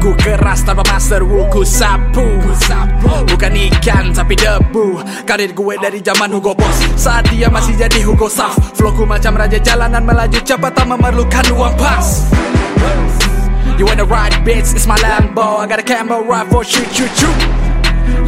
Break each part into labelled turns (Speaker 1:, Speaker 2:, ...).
Speaker 1: Ku keras tanpa master Ku sapu. Bukan ikan tapi debu. Karir gue dari zaman Hugo Boss. Saat dia masih jadi Hugo Saf Flowku macam raja jalanan melaju cepat tak memerlukan uang pas. You wanna ride bitch, it's my Lambo. I got a camera for shoot shoot shoot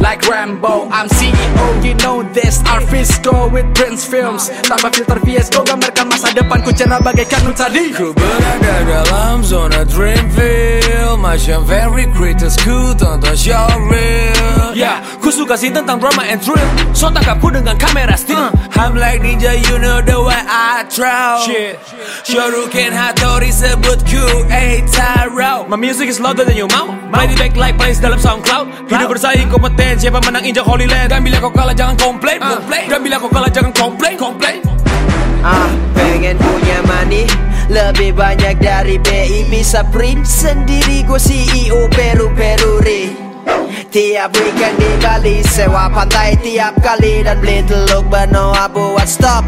Speaker 1: Like Rambo, I'm CEO, you know this Our Fisco with Prince Films. Tambah filter VSCO, gambarkan masa depan Ku cerah bagaikan tadi
Speaker 2: Ku berada dalam zona Dreamville. Macam very greatest ku tonton show real Ya, yeah, ku suka sih tentang drama and thrill. So tangkapku dengan kamera still. I'm like ninja, you know the way I throw Shit. Shoryuken Hattori sebutku A-Taro My music is louder than your mouth. Mighty back like plays dalam SoundCloud. Hidup bersaing kompeten Siapa menang injak Holy Land. Dan bila kau kalah jangan komplain. Dan bila kau kalah jangan komplain. Komplain.
Speaker 3: Ah, pengen punya money Lebih banyak dari BI Bisa print sendiri Gue CEO Peru Peruri Tiap weekend di Bali Sewa pantai tiap kali. Dan beli teluk Benoa buat stop.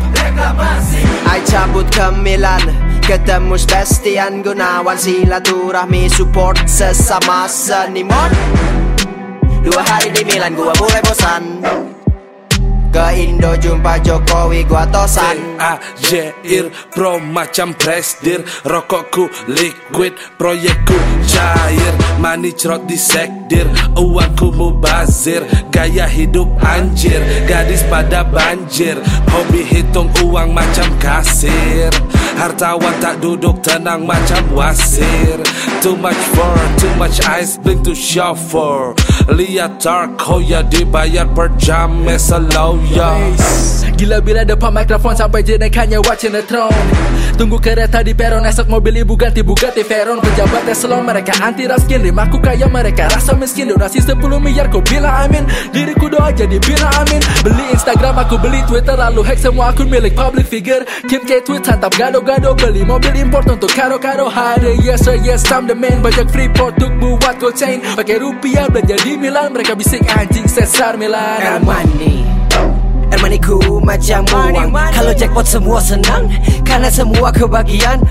Speaker 3: I cabut ke Milan Ketemu Sebastian Gunawan. Silaturahmi support sesama seniman Dua hari di Milan gua mulai bosan. Ke Indo jumpa Jokowi gua tosan.
Speaker 2: Jair Pro macam presdir. Rokokku liquid Proyekku cair. Money cerot di sekdir Uangku mubazir. Gaya hidup anjir Gadis pada banjir. Hobi hitung uang macam kasir Hartawan tak duduk tenang macam wasir. Too much for, too much ice blink to chauffeur Lihat dark ya dibayar per jam slow ya
Speaker 1: Gila bila depan mikrofon sampai jenekannya watching the throne. Tunggu kereta di peron esok mobil ibu ganti Bugatti Veyron. Pejabatnya slow mereka anti raskin Rimaku kaya mereka. Rasa miskin Donasi 10 miliar kau bilang amin. Diriku doa jadi bilang amin. Beli Instagram aku beli Twitter Lalu hack semua akun milik public figure. Kim K tweet santap gado-gado Beli mobil import untuk karo-karo. Hari yes sir yes I'm the man Bajak Freeport untuk buat gold chain. Pakai rupiah belanja di Milan. Mereka bisik anjing Cesar Milan.
Speaker 3: Armani Armani ku macam uang Kalau jackpot semua senang Karena semua kebagian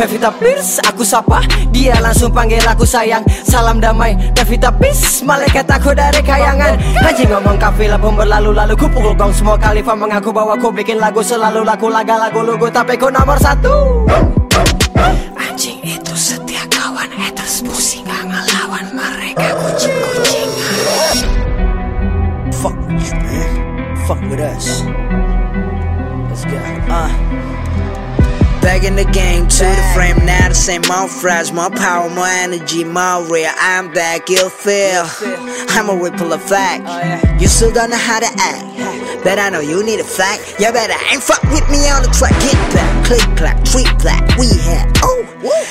Speaker 3: Pevita Pierce aku sapa. Dia langsung panggil aku sayang. Salam damai Pevita Pierce Malaikat aku dari kayangan. Anjing ngomong kafilah pun berlalu-lalu. Ku pukul gong semua kalifa mengaku bahwa ku bikin lagu Selalu laku. Laga lagu lugu Tapi ku nomor satu Back in the game, to the frame, now the same, more fries, more power, more energy, more real. I'm back, you'll feel. I'm a ripple of fact. Oh, you still don't know how to act. Bet I know you need a fact. You better ain't fuck with me on the track. Get back, click clap, tweet clap. We had, oh,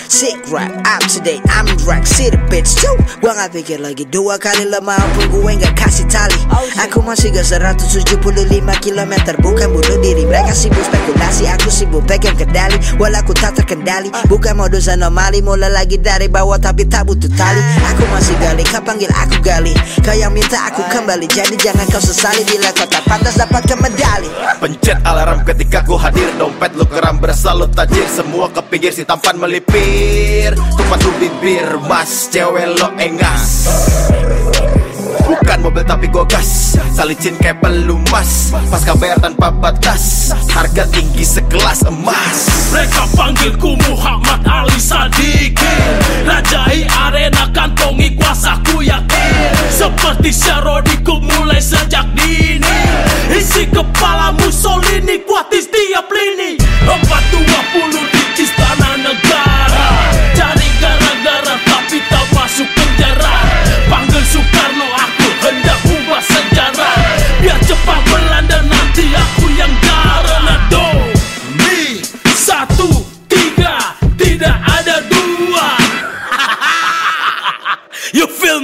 Speaker 3: sick rap. Up to date, I'm in rack, city bitch too. Gua gak pikir lagi dua kali lemah pun gue gak kasih tali. Aku masih gak 175 km, bukan bunuh diri. Mereka sibuk spekulasi, aku sibuk pegang kendali. Walau aku tak terkendali. Bukan modus anomali. Mulai lagi dari bawah tapi tak butuh tali. Aku masih gali. Kau panggil aku gali. Kau yang minta aku kembali. Jadi jangan kau sesali Bila kau tak pantas dapatkan medali
Speaker 4: Pencet alarm ketika ku hadir. Dompet lu keram berasa lu tajir Semua ke pinggir si tampan melipir. Tupat lu bibir Mas cewek lo engas. Bukan mobil tapi gue gas. Salicin kayak pelumas Pasca bayar tanpa batas. Harga tinggi sekelas emas.
Speaker 5: Mereka panggilku Muhammad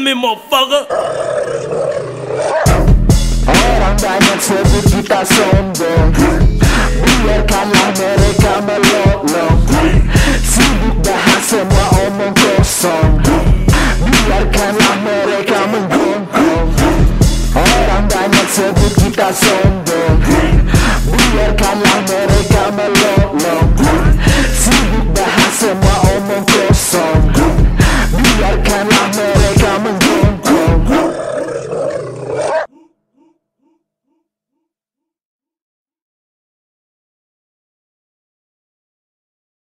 Speaker 5: me motherfucker
Speaker 6: kita sombong Biarkanlah mereka melolong omong kosong Biarkanlah mereka Orang banyak sebut kita sombong Biarkanlah mereka